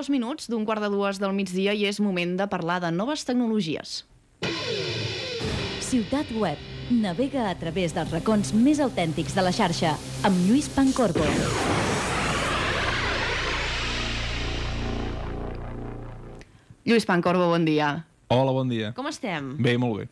dos minuts d'un quart de dues del migdia i és moment de parlar de noves tecnologies. Ciutat Web. Navega a través dels racons més autèntics de la xarxa amb Lluís Pancorbo. Lluís Pancorbo, bon dia. Hola, bon dia. Com estem? Bé, molt bé.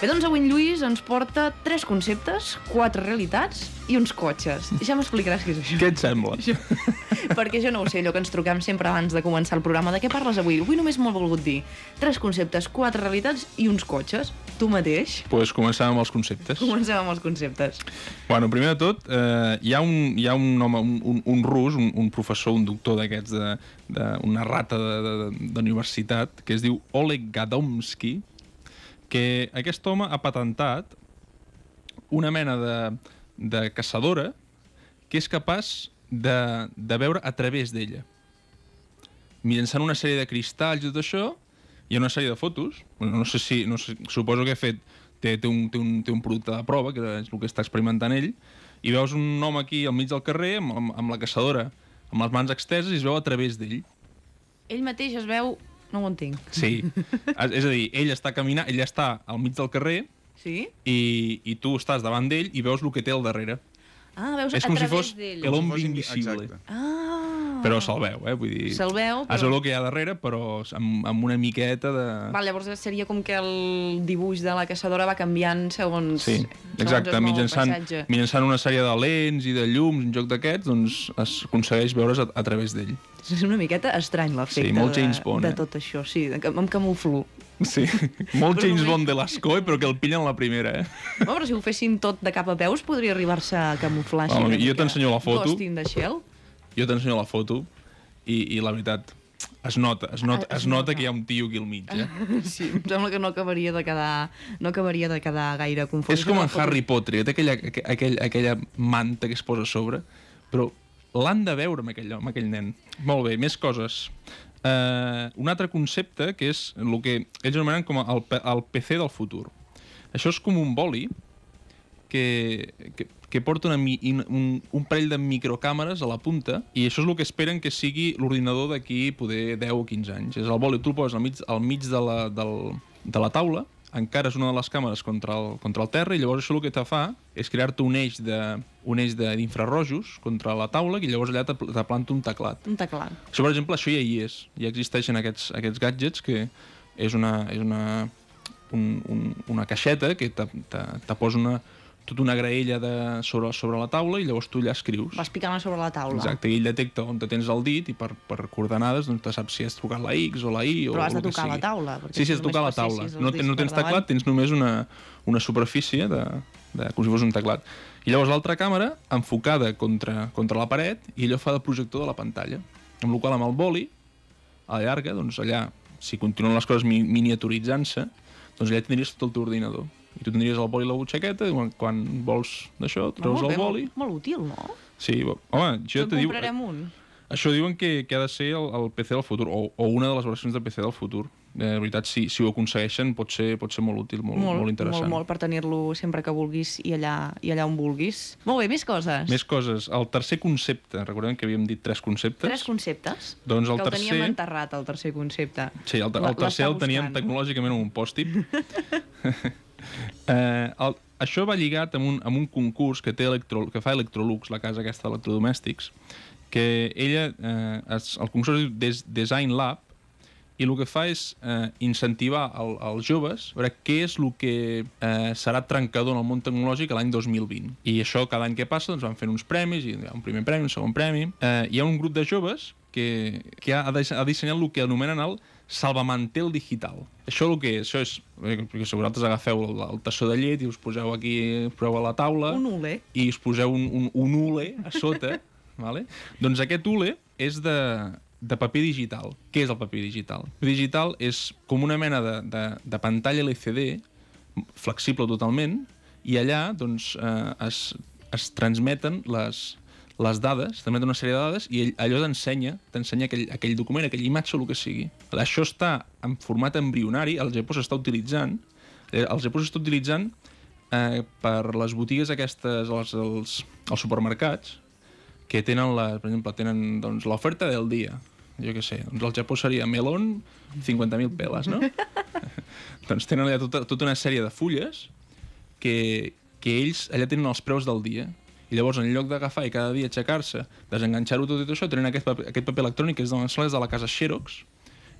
Bé, doncs avui en Lluís ens porta tres conceptes, quatre realitats i uns cotxes. Ja m'explicaràs què és això. Què et sembla? Perquè jo no ho sé, allò que ens truquem sempre abans de començar el programa. De què parles avui? Avui només m'ho volgut dir. Tres conceptes, quatre realitats i uns cotxes. Tu mateix. Doncs pues començar amb els conceptes. Comencem amb els conceptes. Bueno, primer de tot, eh, hi, ha un, hi ha un home, un, un, un rus, un, un professor, un doctor d'aquests, de, de, una rata d'universitat, que es diu Oleg Gadomski, que aquest home ha patentat una mena de, de caçadora que és capaç de, de veure a través d'ella. Mitjançant una sèrie de cristalls i tot això, hi ha una sèrie de fotos, no sé si, no sé, suposo que ha fet, té, té, un, té, un, té un producte de prova, que és el que està experimentant ell, i veus un home aquí al mig del carrer amb, amb, amb la caçadora, amb les mans exteses i es veu a través d'ell. Ell mateix es veu... No ho entenc. Sí, és a dir, ell està caminant, ell està al mig del carrer Sí? i, i tu estàs davant d'ell i veus el que té al darrere. Ah, veus és a com si fos l'home invisible. exacte. Ah. Però se'l veu, eh? Vull dir... Se'l veu, Es però- veu el que hi ha darrere, però amb, amb una miqueta de... Val, llavors seria com que el dibuix de la caçadora va canviant segons... Sí, segons exacte, el mitjançant, mitjançant una sèrie de lents i de llums, un joc d'aquests, doncs es aconsegueix veure's a, a través d'ell. És una miqueta estrany l'efecte Sí, molt de, Bond, de eh? tot això, sí, de, em camuflo. Sí, molt James. Bond de l'Ascoe, però que el pillen la primera, eh? Home, però si ho fessin tot de cap a peus podria arribar-se a camuflar així. Home, jo t'ensenyo la foto. Ghost in the Shell. Jo t'ensenyo la foto i, i la veritat, es nota, es nota, Ah, es es nota que hi ha un tio aquí al mig, eh? Sí, em sembla que no acabaria de quedar, no acabaria de quedar gaire confós. És com en Harry Potter, que té aquella, aqu- aquell, aquella manta que es posa a sobre, però l'han de veure amb aquell, amb aquell nen. Molt bé, més coses. Uh, un altre concepte que és el que ells anomenen com el, el PC del futur. Això és com un boli que, que, que porta una, un, un parell de microcàmeres a la punta i això és el que esperen que sigui l'ordinador d'aquí poder 10 o 15 anys. És el boli, tu el poses al mig, al mig de, la, del, de la taula, encara és una de les càmeres contra el, contra el terra i llavors això el que te fa és crear-te un eix de un eix de- d'infrarrojos contra la taula i llavors allà te, te planta un teclat. Un teclat. Això, per exemple, això ja hi és. Ja existeixen aquests, aquests gadgets que és una, és una, un, un, una caixeta que te, te, te posa una, tota una graella de, sobre, sobre la taula i llavors tu allà escrius. Vas picant sobre la taula. Exacte, i ell detecta on te tens el dit i per, per coordenades doncs te saps si has trucat la X o la Y o Però has de tocar la taula, Sí, sí, has de tocar la taula. No, no tens teclat, tens només una, una superfície de, de, com si fos un teclat. I llavors l'altra càmera enfocada contra, contra la paret i allò fa de projector de la pantalla. Amb la qual amb el boli, a la llarga, doncs allà, si continuen les coses mi miniaturitzant-se, doncs allà tindries tot el teu ordinador. I tu tindries el boli i la butxaqueta, i quan, quan vols d'això, treus molt el boli... Molt, molt útil, no? Sí, bo- home, jo en te diu... comprarem un. Això diuen que, que ha de ser el, el PC del futur, o, o una de les versions del PC del futur. Eh, De veritat, si, si ho aconsegueixen, pot ser, pot ser molt útil, molt, molt, interessant. Molt, molt, per tenir-lo sempre que vulguis i allà, i allà on vulguis. Molt bé, més coses. Més coses. El tercer concepte, recordem que havíem dit tres conceptes. Tres conceptes. Doncs el que el tercer- teníem enterrat, el tercer concepte. Sí, el, el tercer el teníem tecnològicament en un pòst-it. eh, el, això va lligat amb un, amb un concurs que, té electro, que fa Electrolux, la casa aquesta d'electrodomèstics, que ella, eh, es, el concurs diu Des, Design Lab, i el que fa és eh, incentivar el, els joves a veure què és el que eh, serà trencador en el món tecnològic l'any 2020. I això cada any que passa doncs, van fent uns premis, i un primer premi, un segon premi. Eh, hi ha un grup de joves que, que ha, ha dissenyat el que anomenen el salvamantel digital. Això el que és? Això és, eh, perquè si vosaltres agafeu el, el tassó de llet i us poseu aquí, us poseu a la taula Un ule. i us poseu un, un, un ule a sota, vale? doncs aquest ule és de, de paper digital. Què és el paper digital? El paper digital és com una mena de, de, de pantalla LCD flexible totalment, i allà doncs, eh, es, es transmeten les, les dades, transmeten una sèrie de dades, i ell, allò t'ensenya t'ensenya aquell, aquell document, aquella imatge el que sigui. Això està en format embrionari, el Japó s'està utilitzant, eh, el Japó s'està utilitzant eh, per les botigues aquestes, els, els, els supermercats, que tenen, la, per exemple, tenen doncs, l'oferta del dia. Jo què sé, doncs el Japó seria melón, 50.000 peles, no? doncs tenen allà tota, tota una sèrie de fulles que, que ells allà tenen els preus del dia. I llavors, en lloc d'agafar i cada dia aixecar-se, desenganxar-ho tot i tot això, tenen aquest paper, aquest paper electrònic que és de les de la casa Xerox,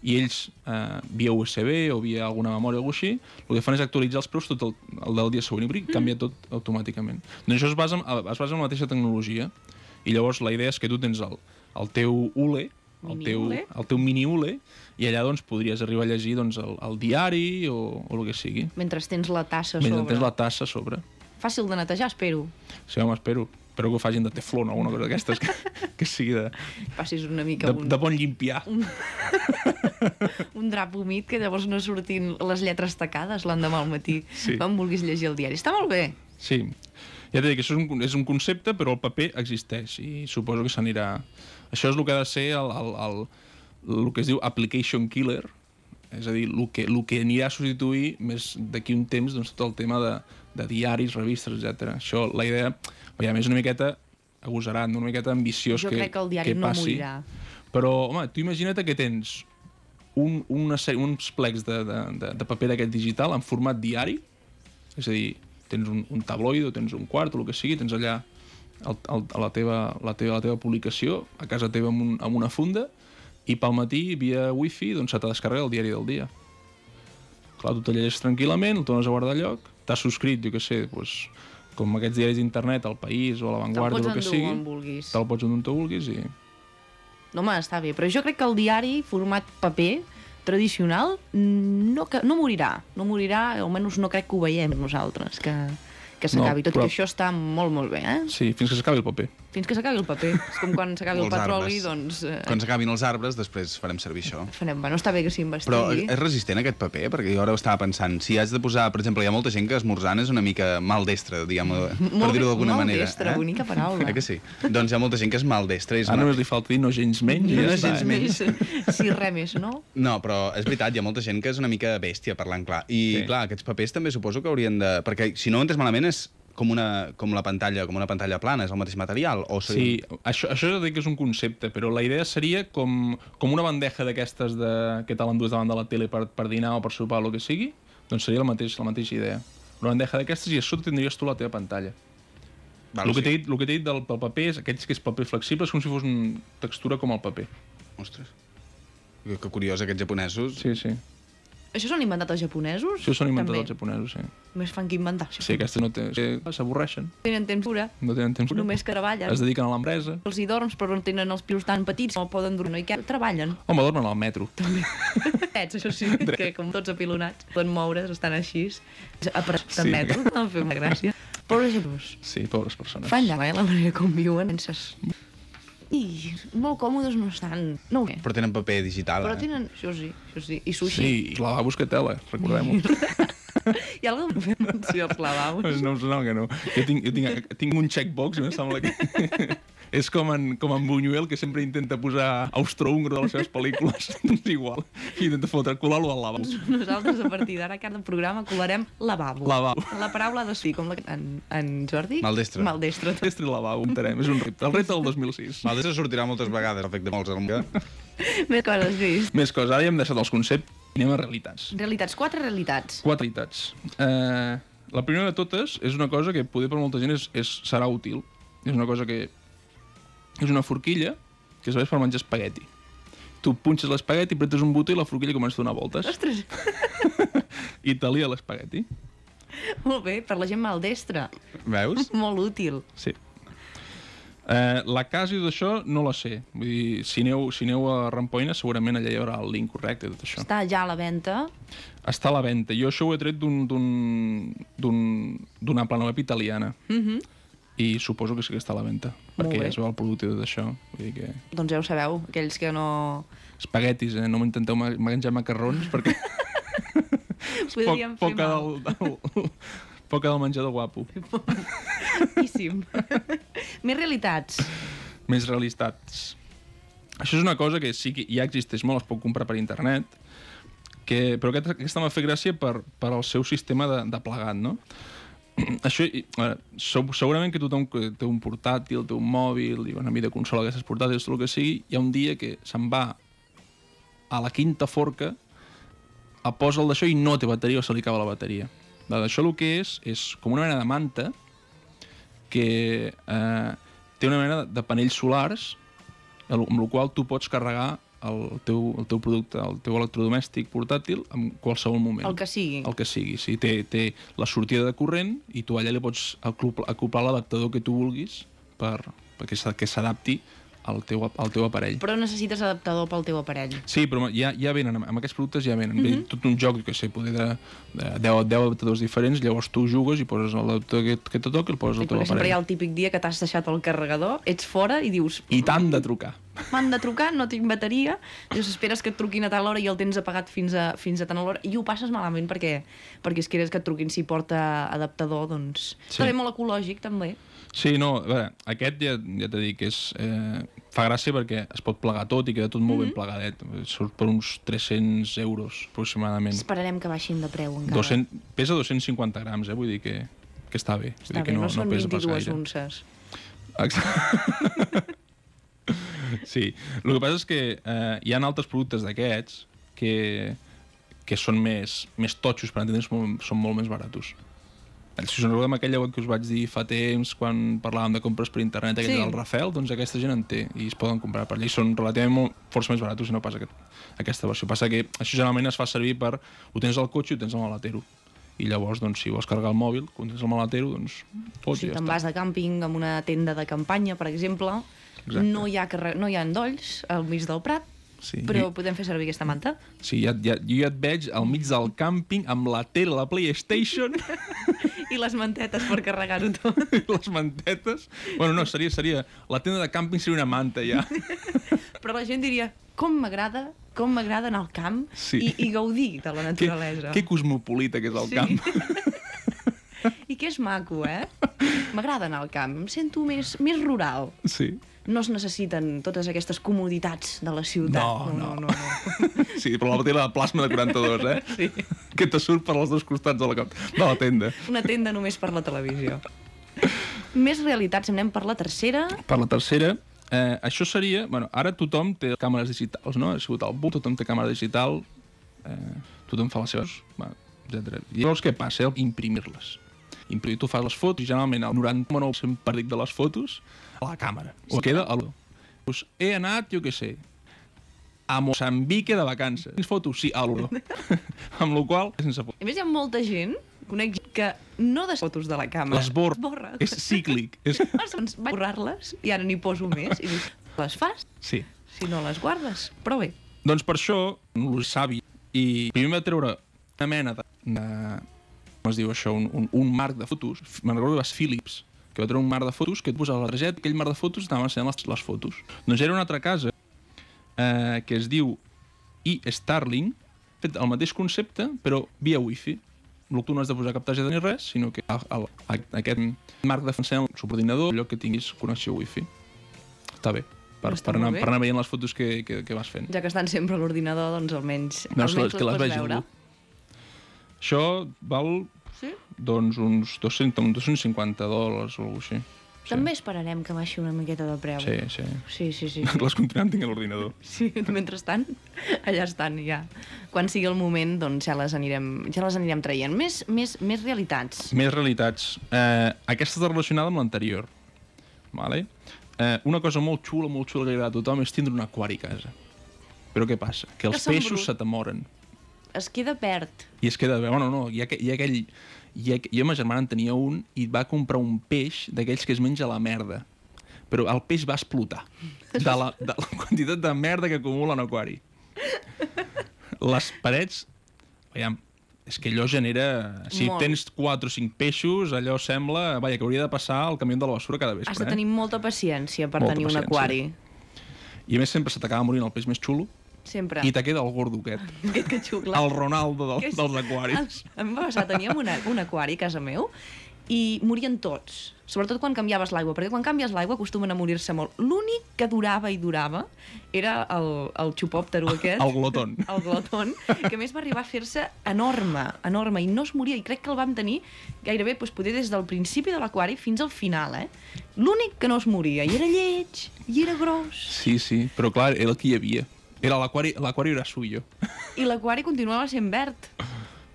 i ells, eh, via USB o via alguna memòria o alguna així, el que fan és actualitzar els preus tot el, el del dia següent i canvia tot automàticament. Doncs això es basa, en, es basa en la mateixa tecnologia i llavors la idea és que tu tens el, el teu ULE, el Mini teu, ULE? el teu mini ULE, i allà doncs, podries arribar a llegir doncs, el, el diari o, o el que sigui. Mentre tens la tassa a Mentre sobre. tens la tassa a sobre. Fàcil de netejar, espero. Sí, home, espero. Espero que ho facin de teflon o alguna cosa d'aquestes, que, que sigui de, Passis una mica de, un, de bon llimpiar. un drap humit que llavors no surtin les lletres tacades l'endemà al matí Sí. quan vulguis llegir el diari. Està molt bé. Sí. Ja t'he dit que això és un, és un concepte, però el paper existeix i suposo que s'anirà... Això és el que ha de ser el, el, el, el que es diu application killer, és a dir, el que, el que anirà a substituir més d'aquí un temps doncs, tot el tema de, de diaris, revistes, etc. Això, la idea, veiem, és una miqueta agosarat, no? una miqueta ambiciós Jo que, crec que el diari que no passi. morirà. Però, home, tu imagina't que tens un, una sèrie, uns plecs de, de, de, de paper d'aquest digital en format diari, és a dir, tens un, un tabloide o tens un quart o el que sigui, tens allà el, el, la, teva, la, teva, la teva publicació a casa teva amb, un, amb una funda i pel matí, via wifi, doncs se t'ha descarregat el diari del dia. Clar, tu te llegeixes tranquil·lament, el tornes a guardar lloc, t'has subscrit, jo què sé, doncs, com aquests diaris d'internet, El País o La Vanguardia, el que sigui, te'l pots endur on tu vulguis i... No, home, està bé. Però jo crec que el diari, format paper, tradicional, no, que, no morirà. No morirà, almenys no crec que ho veiem nosaltres, que, que s'acabi. No, Tot però- i que això està molt, molt bé, eh? Sí, fins que s'acabi el paper. Fins que s'acabi el paper. És com quan s'acabi el petroli, arbres. doncs... Eh, Quan s'acabin els arbres, després farem servir això. farem, bueno, està bé que Però s'investigui. és resistent aquest paper? Perquè jo ara ho estava pensant, si has de posar, per exemple, hi ha molta gent que esmorzant és una mica maldestra, diguem per dir-ho d'alguna manera. maldestra, bonica paraula. Eh que sí? Doncs hi ha molta gent que és maldestra. És Ara una... només li falta dir no gens menys No ja gens està. eh? menys. Sí, res més, no? No, però és veritat, hi ha molta gent que és una mica bèstia, parlant clar. I, Sí. clar, aquests papers també suposo que haurien de... Perquè, si no ho entès malament, és com una, com la pantalla, com una pantalla plana, és el mateix material? O Sí, això, això ja dic que és un concepte, però la idea seria com, com una bandeja d'aquestes de, que te l'endús davant de la tele per, per dinar o per sopar o el que sigui, doncs seria la, mateix, la mateixa idea. Una bandeja d'aquestes i a sota tindries tu la teva pantalla. Val, el, que sí. dit, el que t'he dit del, del paper és aquells que és paper flexible, és com si fos una textura com el paper. Ostres. Que, que curiós, aquests japonesos. Sí, sí. Això s'han inventat els japonesos? Això són inventats També. els japonesos, sí. Més fan que inventar. Això. Sí, aquestes no té- sí, s'avorreixen, Tenen temps pura, no tenen temps. només que treballen. Es dediquen a l'empresa. Els hi dorms, però no tenen els pius tan petits, no poden dormir. I què? Treballen. Home, dormen al metro. Drets, això sí, que com tots apilonats poden moure's, estan així, de Sí. metro, no em fa una gràcia. Pobres japonesos. Sí, pobres persones. Fan llama, eh, la manera com viuen. Sense... I molt còmodes no estan. No ho sé. Però tenen paper digital, Però eh? tenen, això sí, això sí, i sushi. Sí, i lavabos que tela, recordem-ho. Hi ha algú que fer menció als lavabos? No, no, que no. Jo tinc, jo tinc, tinc un checkbox i em sembla que... és com en, com en Buñuel, que sempre intenta posar austro-húngaro de les seves pel·lícules. doncs igual. I intenta fotre, colar-lo al lavabo. Nosaltres, a partir d'ara, a cada programa colarem lavabo. Lavabo. La paraula de ser com la... En, en Jordi? Maldestre. Maldestre. Estri lavabo, entenem. És un repte. El repte del 2006. Valdés sortirà moltes vegades, el fet de molts. Més coses, Lluís. Més coses. Ara ja hem deixat els conceptes i anem a realitats. Realitats, quatre realitats. Quatre realitats. Eh, la primera de totes és una cosa que poder per molta gent és, és, serà útil. És una cosa que... És una forquilla que serveix per menjar espagueti. Tu punxes l'espagueti, pretes un botó i la forquilla comença a donar voltes. Ostres, I talia l'espagueti. molt bé, per la gent maldestra. Veus? Molt útil. Sí. Eh, la Casio d'això no la sé. Vull dir, si aneu, si aneu a Rampoina segurament allà hi haurà el link correcte tot això. Està ja a la venda. Està a la venda. Jo això ho he tret d'un- d'un- d'un- d'una plana web italiana. Mm I suposo que sí que està a la venda. Perquè bé. ja es veu el producte i tot això. Vull dir que... Doncs ja ho sabeu, aquells que no... Espaguetis, eh? No m'intenteu menjar macarrons perquè... Podríem fer poca mal. del, del, poca del menjador guapo. Boníssim. Més realitats. Més realitats. Això és una cosa que sí que ja existeix molt, es pot comprar per internet, que, però aquest, aquesta m'ha fet gràcia per, per al seu sistema de, de plegat, no? Això, seg- segurament que tothom que té un portàtil, té un mòbil i una videoconsola d'aquestes portàtils, tot el que sigui, hi ha un dia que se'n va a la quinta forca, a posa el d'això i no té bateria o se li acaba la bateria. Vale, Això el que és, és com una mena de manta que eh, té una mena de panells solars amb el qual tu pots carregar el teu, el teu producte, el teu electrodomèstic portàtil en qualsevol moment. El que sigui. El que sigui. Sí, té, té la sortida de corrent i tu allà li pots acoplar, l'adaptador que tu vulguis per, perquè s'adapti al teu, al teu aparell. Però necessites adaptador pel teu aparell. Sí, però ja, ja venen, amb, aquests productes ja venen. Mm. -hmm. Ve tot un joc, que sé, poder de, de 10, 10 adaptadors diferents, llavors tu jugues i poses l'adaptador que, que te toca i el poses Sí, al teu perquè sempre hi ha aparell. el típic dia que t'has deixat el carregador, ets fora i dius... I tant de trucar. M'han de trucar, no tinc bateria, dius, esperes que et truquin a tal hora i el tens apagat fins a, fins a tan hora, i ho passes malament perquè, perquè quieres que et truquin si porta adaptador, doncs... Sí. També molt ecològic, també. Sí, no, a veure, aquest ja, ja t'he dit que és, eh, fa gràcia perquè es pot plegar tot i queda tot molt ben plegadet. Surt per uns 300 euros, aproximadament. Esperarem que baixin de preu encara. 200, pesa 250 grams, eh? vull dir que, que està bé. Vull Està dir que bé, no, no són pesa pas 22 gaire. unces. Exacte. sí, el que passa és que eh, hi ha altres productes d'aquests que, que són més, més totxos, per molt- són molt més baratos. Si us recordem aquella web que us vaig dir fa temps quan parlàvem de compres per internet, aquella Sí. del Rafel, doncs aquesta gent en té i es poden comprar per allà i són relativament molt, força més baratos i no pas aquest, aquesta versió. Passa que això generalment es fa servir per... Ho tens al cotxe i ho tens al maletero. I llavors, doncs, si vols carregar el mòbil, quan tens el maletero, doncs pots Si ja te'n vas de càmping amb una tenda de campanya, per exemple, Exacte. no hi, ha carre... no hi ha endolls al mig del prat, Sí. però podem fer servir aquesta manta. Sí, ja, ja, jo ja et veig al mig del càmping amb la tele, la PlayStation I les mantetes per carregar-ho tot. i les mantetes. Bueno, no, seria, seria... La tenda de càmping seria una manta, ja. Però la gent diria, com m'agrada, com m'agrada anar al camp Sí. i, i gaudir de la que, naturalesa. que cosmopolita que és el Sí. camp. I que és maco, eh? M'agrada anar al camp, em sento més, més rural. Sí. No es necessiten totes aquestes comoditats de la ciutat. No, no. no. no, no. Sí, però la tele de plasma de 42, eh? Sí. Que te surt per als dos costats de la, de la tenda. Una tenda només per la televisió. Més realitats, anem per la tercera. Per la tercera, eh, això seria... Bueno, ara tothom té càmeres digitals, no? Ha sigut el boom, tothom té càmera digital, eh, tothom fa les seves, bueno, etc. I llavors què passa? Imprimir-les. Imprimir, tu fas les fotos, i generalment el 99% perdit de les fotos a la càmera. O queda a l'u. Pues he anat, jo què sé, a Moçambique de vacances. Tens fotos? Sí, a l'euro. amb la qual sense fotos. A més, hi ha molta gent, conec que no des fotos de la càmera. Les borra. borra. És cíclic. És... Doncs vaig borrar-les i ara n'hi poso més. I dius, les fas Sí. si no les guardes. Però bé, Doncs per això, un savi, i primer va treure una mena de... de com es diu això? Un, un, un marc de fotos. Me'n recordo que va ser Philips, que va treure un marc de fotos que et posava la targeta, aquell marc de fotos anaven ensenyant les, les fotos. Doncs era una altra casa eh, que es diu e-Starling, fet el mateix concepte, però via wifi. El tu no has de posar cap targeta ni res, sinó que el, el, aquest marc de el subordinador, allò que tinguis connexió wifi. Està bé. Per, Està per, anar, bé. per anar veient les fotos que, que, que vas fent. ja que estan sempre a l'ordinador, doncs almenys, No, almenys que les pots vegi veure. algú. Això val, Sí? doncs, uns 200, uns 250 dòlars o alguna cosa així. Sí. També esperarem que baixi una miqueta de preu. Sí, sí. Sí, sí, sí. Les continuem tinc a l'ordinador. Sí, mentrestant, allà estan, ja. Quan sigui el moment, doncs ja les anirem, ja les anirem traient. Més, més, més realitats. Més realitats. Eh, aquesta està relacionada amb l'anterior. Vale? Eh, una cosa molt xula, molt xula que agrada a tothom és tindre un aquari a casa. Però què passa? Que els són peixos bruts. se t'amoren. Es queda verd. I es queda... Bueno, no, hi ha, hi ha aquell... Hi ha, jo i ma germana en tenia un i va comprar un peix d'aquells que es menja la merda. Però el peix va explotar de la, de la quantitat de merda que acumula en aquari. Les parets... Aviam, és que allò genera... Si Molt. tens 4 o 5 peixos, allò sembla... Vaja, que hauria de passar el camió de la basura cada vespre. Has de eh? tenir molta paciència per Molta tenir un paciència. aquari. I a més sempre se t'acaba morint el peix més xulo sempre. I te queda el gordo aquest. Aquest que xucla. El Ronaldo del, Que és- dels aquaris. Em va passar, teníem una, un aquari a casa meu i morien tots, sobretot quan canviaves l'aigua, perquè quan canvies l'aigua acostumen a morir-se molt. L'únic que durava i durava era el, el xupòptero aquest. El glotón. El glotón, que a més va arribar a fer-se enorme, enorme, i no es moria, i crec que el vam tenir gairebé, doncs, poder des del principi de l'aquari fins al final, eh? L'únic que no es moria, i era lleig, i era gros, Sí, sí, però clar, era el que hi havia. Era l'aquari, l'aquari era suyo. i l'aquari continuava sent verd.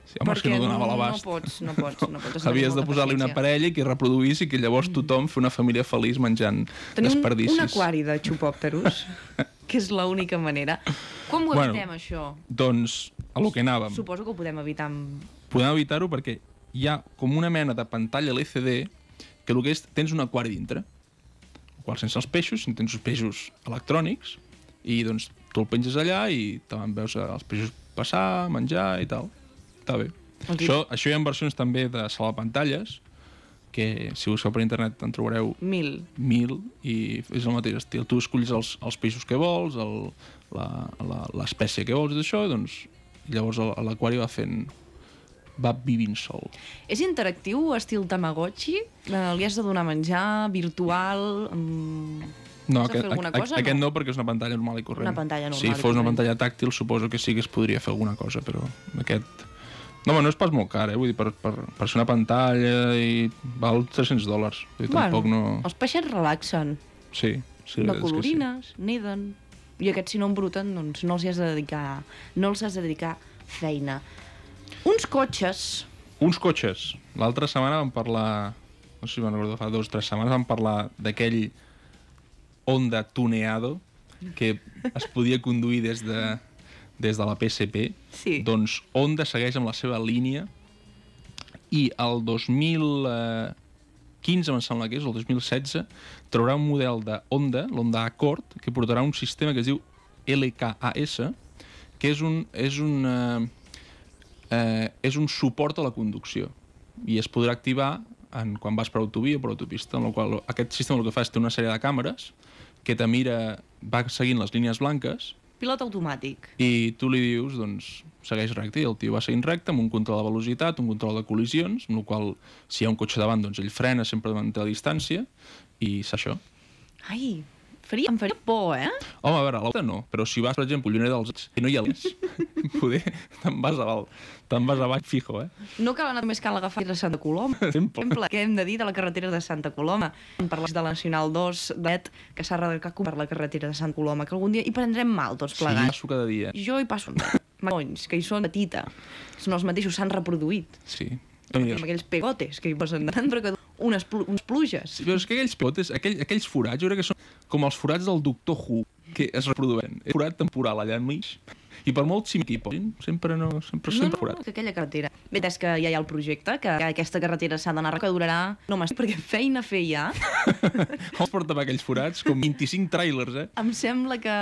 Sí, home, és que no donava l'abast. No pots, no pots, no pots. Havies de posar-li una parella i que reproduís i que llavors tothom fer una família feliç menjant Tenim desperdicis. un aquari de xupòpteros, que és l'única manera. Com ho Bueno. evitem, això? Doncs, a lo que anàvem. Suposo que ho podem evitar amb... Podem evitar-ho perquè hi ha com una mena de pantalla LCD que el que és, tens un aquari dintre, el qual sense els peixos, tens els peixos electrònics, i doncs tu el penges allà i també veus els peixos passar, menjar i tal. Està bé. Ok. Això, això hi ha versions també de salvapantalles, que si busqueu per internet en trobareu Mil. mil i és el mateix estil. Tu escolls els, els peixos que vols, l'espècie que vols i això, doncs llavors l'aquari va fent va vivint sol. És interactiu, estil Tamagotchi? Eh, li has de donar menjar, virtual... Mm... No, fer aquest, alguna a- cosa, aquest no? no? perquè és una pantalla normal i corrent. Una pantalla normal Si fos una pantalla tàctil, suposo que sí que es podria fer alguna cosa, però aquest... No, home, no és pas molt car, eh? Vull dir, per, per, per ser una pantalla i val 300 dòlars. Vull dir, tampoc no... Els peixets relaxen, Sí, sí, no que sí. colorines, neden... I aquests, si no embruten, doncs no els has de dedicar... No els has de dedicar feina. Uns cotxes... Uns cotxes. L'altra setmana vam parlar, no sé si me'n recordo, fa dues o tres setmanes vam parlar d'aquell Honda tuneado que es podia conduir des de, des de la PSP. Sí. Doncs Honda segueix amb la seva línia i el 2015, em sembla que és, el 2016, traurà un model de Honda, l'Honda Accord, que portarà un sistema que es diu LKAS, que és un, és un, eh, eh, és un suport a la conducció i es podrà activar en, quan vas per autovia o per autopista, en la qual aquest sistema el que fa és té una sèrie de càmeres que te mira, va seguint les línies blanques Pilot automàtic. i tu li dius, doncs, segueix recte, i el tio va seguint recte amb un control de velocitat, un control de col·lisions, amb el qual, si hi ha un cotxe davant, doncs ell frena sempre de manté la distància, i és això. Ai, faria, em faria por, eh? Home, a veure, a l'auta no, però si vas, per exemple, a Lloner dels Ets, i no hi ha l'és, poder, te'n vas a dalt, te'n vas a baix fijo, eh? No cal anar només cal agafar de Santa Coloma. Sempre. exemple, què hem de dir de la carretera de Santa Coloma? Per de la Nacional 2 d'ET, que s'ha redecat per la carretera de Santa Coloma, que algun dia hi prendrem mal tots Sí, plegats. passo cada dia. Jo hi passo magons, que hi són petita. Són els mateixos, s'han reproduït. Sí. Amb aquells pegotes que hi posen tant, però que unes, plu unes pluges. Sí, però és que aquells pilotes, aquell, aquells forats, jo crec que són com els forats del Doctor Who, que es reprodueixen. És forat temporal allà enmig, i per molt xim que hi posin, sempre no, sempre, No, sempre no, forat. no, que aquella carretera. Bé, és que ja hi ha el projecte, que aquesta carretera s'ha d'anar que durarà... No m'estic, perquè feina fer ja. Els porta per aquells forats, com 25 trailers, eh? Em sembla que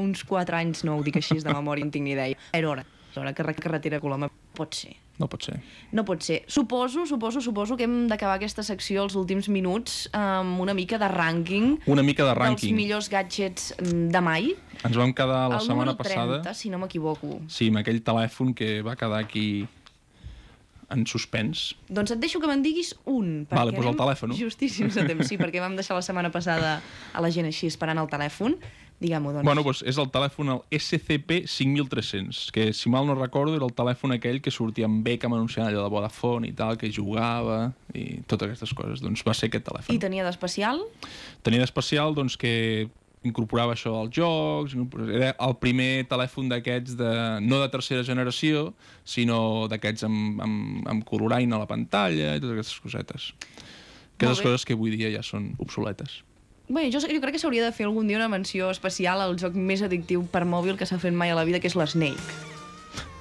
uns 4 anys, no ho dic així de memòria, no tinc ni idea. Era hora. Era hora que carretera Coloma pot ser. No pot ser. No pot ser. Suposo, suposo, suposo que hem d'acabar aquesta secció els últims minuts amb una mica de rànquing Una mica de dels rànquing. millors gadgets mm, de mai. Ens vam quedar la el setmana número 30, passada... si no m'equivoco. Sí, amb aquell telèfon que va quedar aquí en suspens. Doncs et deixo que me'n diguis un. Vale, perquè doncs el telèfon. Justíssims a temps, sí, perquè vam deixar la setmana passada a la gent així esperant el telèfon. Diguem-ho, doncs. Bueno, doncs és el telèfon el SCP-5300, que si mal no recordo era el telèfon aquell que sortia amb Beckham anunciant allò de Vodafone i tal, que jugava i totes aquestes coses. Doncs va ser aquest telèfon. I tenia d'especial? Tenia d'especial doncs, que incorporava això als jocs, era el primer telèfon d'aquests, de, no de tercera generació, sinó d'aquests amb, amb, amb coloraina a la pantalla i totes aquestes cosetes. Aquestes coses que avui dia ja són obsoletes. Bé, jo, jo crec que s'hauria de fer algun dia una menció especial al joc més addictiu per mòbil que s'ha fet mai a la vida, que és l'Snake,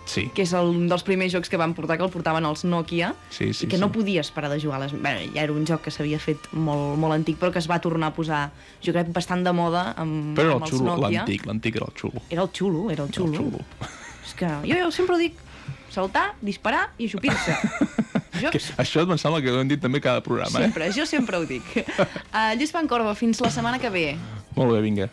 Sí, que és el, un dels primers jocs que van portar, que el portaven els Nokia, sí, sí. i que sí. no podies parar de jugar. a Les... Bé, ja era un joc que s'havia fet molt, molt antic, però que es va tornar a posar, jo crec, bastant de moda amb, Però era amb el els xulo, Nokia. l'antic, l'antic era el xulo. Era el xulo, era el xulo. El xulo. És que jo, jo sempre dic, saltar, disparar i ajupir-se. Que, Jocs això em sembla que ho hem dit també cada programa, eh? sempre, jo sempre ho dic. Uh, Lluís Pancorba, fins la setmana que ve. Molt bé, vinga.